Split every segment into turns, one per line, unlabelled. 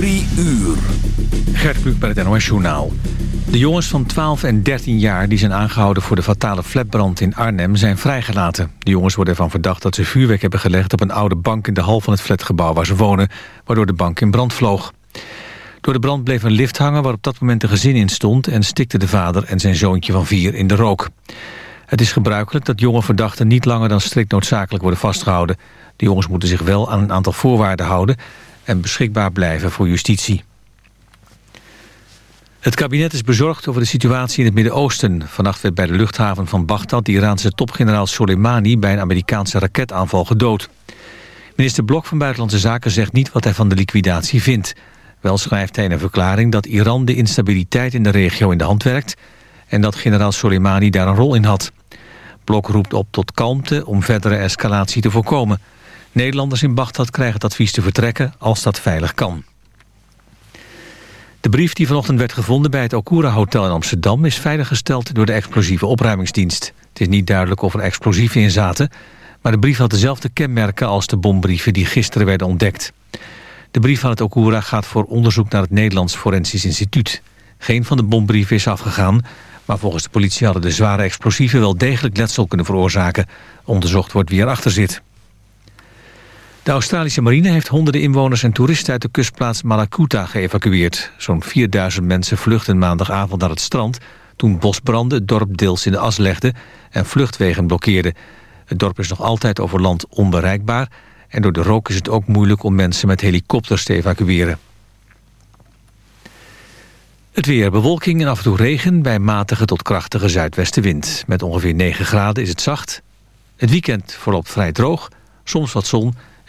Drie uur.
Gert Kluk bij het NOS Journaal. De jongens van 12 en 13 jaar die zijn aangehouden voor de fatale flatbrand in Arnhem zijn vrijgelaten. De jongens worden ervan verdacht dat ze vuurwerk hebben gelegd op een oude bank in de hal van het flatgebouw waar ze wonen, waardoor de bank in brand vloog. Door de brand bleef een lift hangen waar op dat moment een gezin in stond en stikte de vader en zijn zoontje van vier in de rook. Het is gebruikelijk dat jonge verdachten niet langer dan strikt noodzakelijk worden vastgehouden. De jongens moeten zich wel aan een aantal voorwaarden houden en beschikbaar blijven voor justitie. Het kabinet is bezorgd over de situatie in het Midden-Oosten. Vannacht werd bij de luchthaven van Baghdad de Iraanse topgeneraal Soleimani bij een Amerikaanse raketaanval gedood. Minister Blok van Buitenlandse Zaken zegt niet wat hij van de liquidatie vindt. Wel schrijft hij in een verklaring dat Iran de instabiliteit in de regio in de hand werkt... en dat generaal Soleimani daar een rol in had. Blok roept op tot kalmte om verdere escalatie te voorkomen. Nederlanders in Baghdad krijgen het advies te vertrekken als dat veilig kan. De brief die vanochtend werd gevonden bij het Okura Hotel in Amsterdam... is veiliggesteld door de explosieve opruimingsdienst. Het is niet duidelijk of er explosieven in zaten... maar de brief had dezelfde kenmerken als de bombrieven die gisteren werden ontdekt. De brief van het Okura gaat voor onderzoek naar het Nederlands Forensisch Instituut. Geen van de bombrieven is afgegaan... maar volgens de politie hadden de zware explosieven wel degelijk letsel kunnen veroorzaken. Onderzocht wordt wie erachter zit. De Australische marine heeft honderden inwoners en toeristen uit de kustplaats Malakuta geëvacueerd. Zo'n 4000 mensen vluchten maandagavond naar het strand... toen bosbranden het dorp deels in de as legden en vluchtwegen blokkeerden. Het dorp is nog altijd over land onbereikbaar... en door de rook is het ook moeilijk om mensen met helikopters te evacueren. Het weer, bewolking en af en toe regen bij matige tot krachtige zuidwestenwind. Met ongeveer 9 graden is het zacht. Het weekend voorop vrij droog, soms wat zon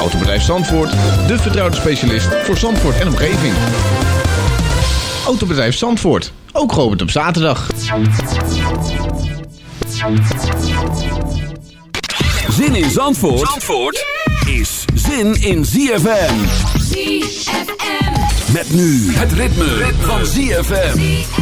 Autobedrijf Zandvoort, de vertrouwde specialist voor Zandvoort en omgeving. Autobedrijf Zandvoort, ook geopend op zaterdag.
Zin in Zandvoort, Zandvoort is zin in ZFM.
ZFM.
Met nu het ritme, van ZFM.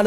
I'm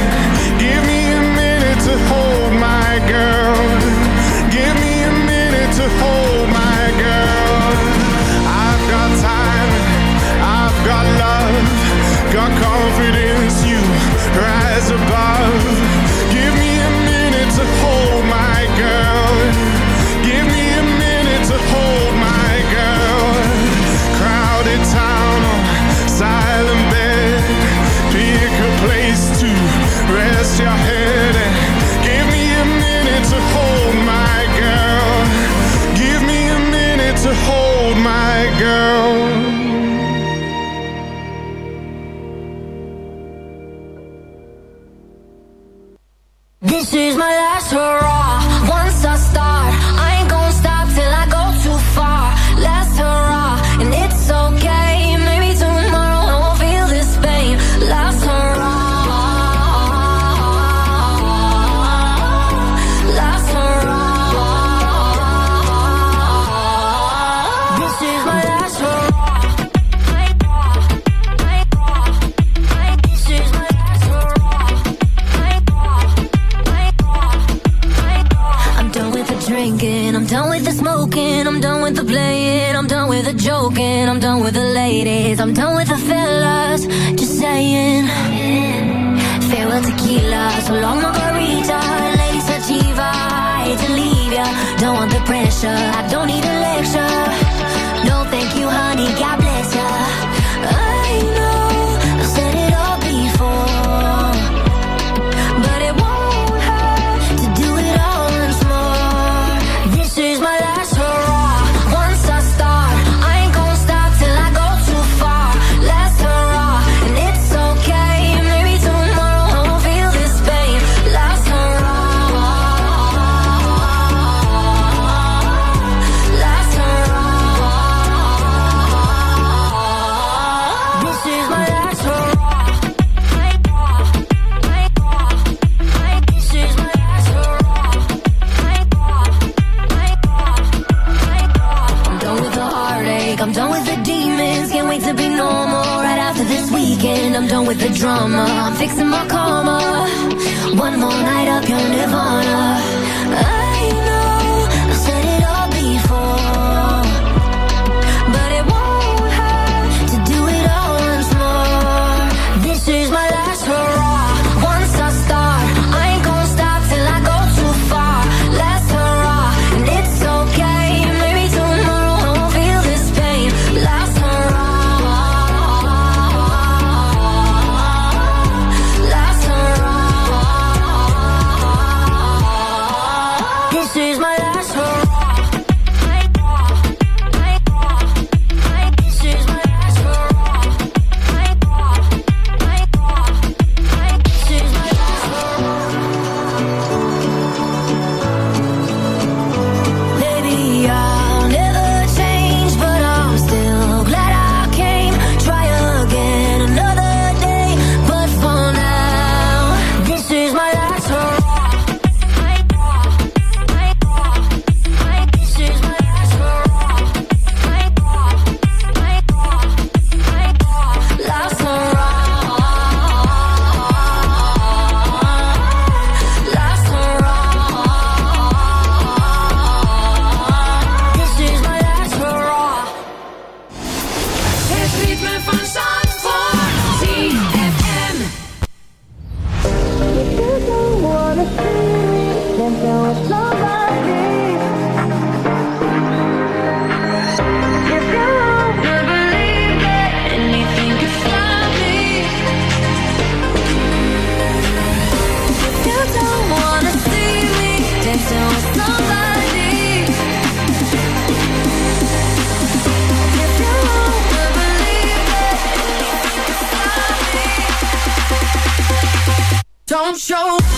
Above.
I'm done with the fellas, just saying. Farewell tequila, so long margarita, lady sativa, I hate to leave ya, don't want the pressure, I don't need a lecture. with the demons, can't wait to be normal. Right after this weekend, I'm done with the drama. I'm fixing my karma. One more night up your nirvana. Uh. show.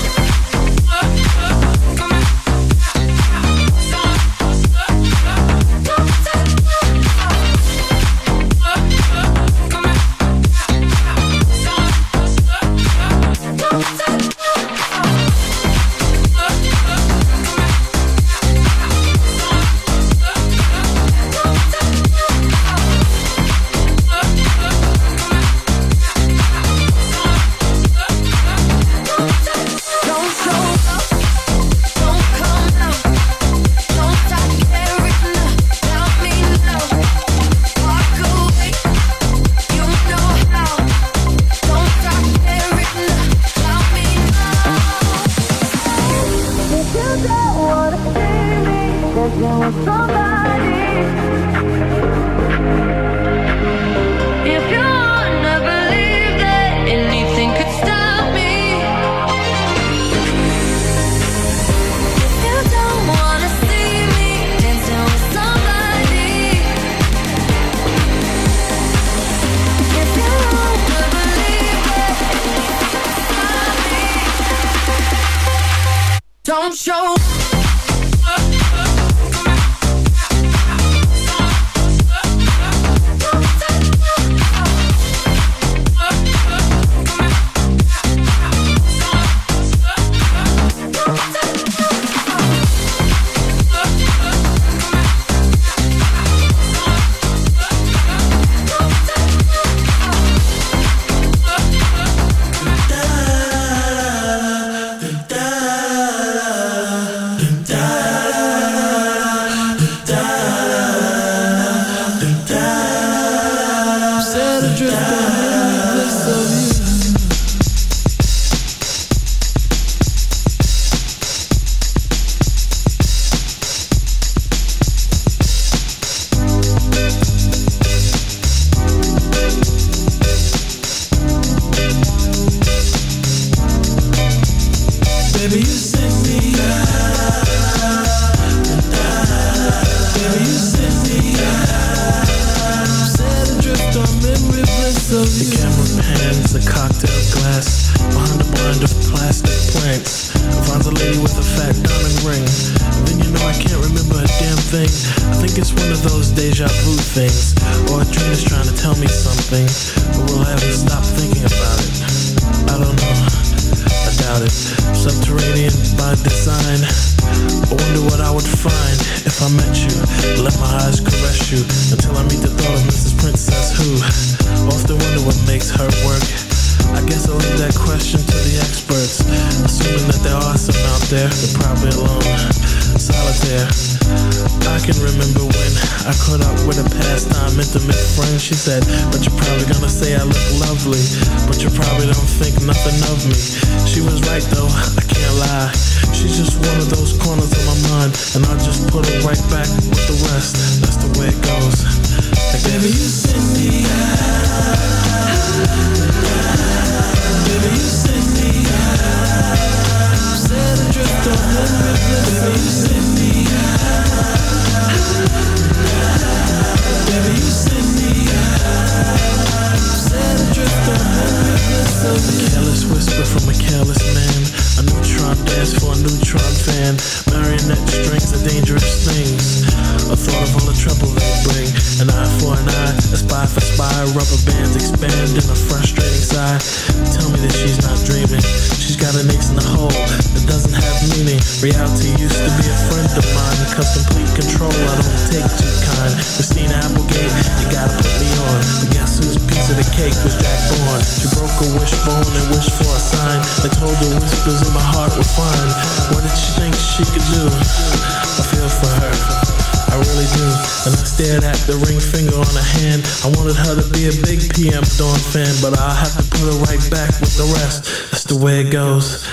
wanted her to be a big PM Dawn fan, but I have to put her right back with the rest. That's the way it goes,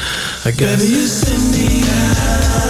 I guess.
Baby,
you send me out.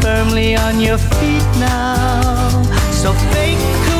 firmly on your feet now. So fake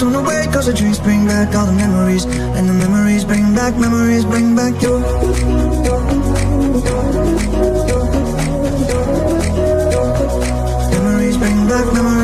lost on the way Cause the dreams bring back all the memories. And the memories bring back, memories bring back you Memories bring back, memories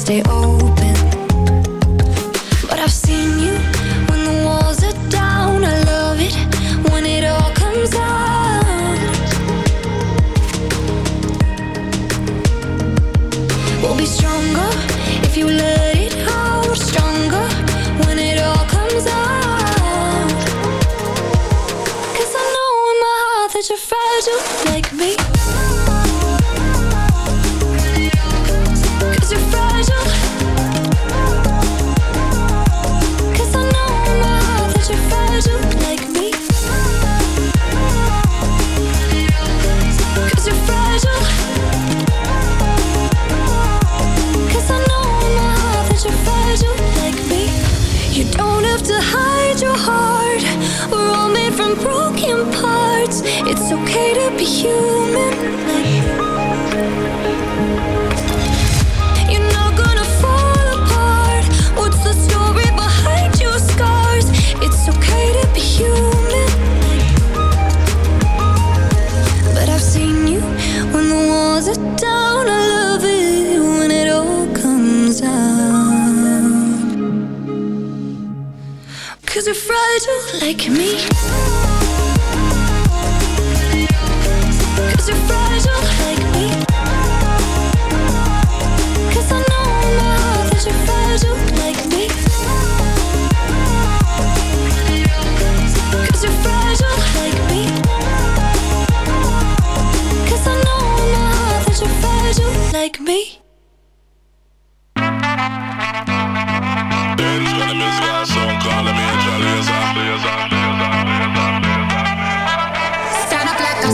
stay
open. But I've seen you when the walls are down. I love it when it all comes out. We'll be stronger if you love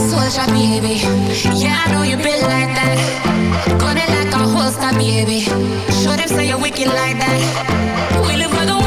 soldier, baby. Yeah, I know you been like that. Gunning like a holster, baby. Show them say you're wicked like that. We live for the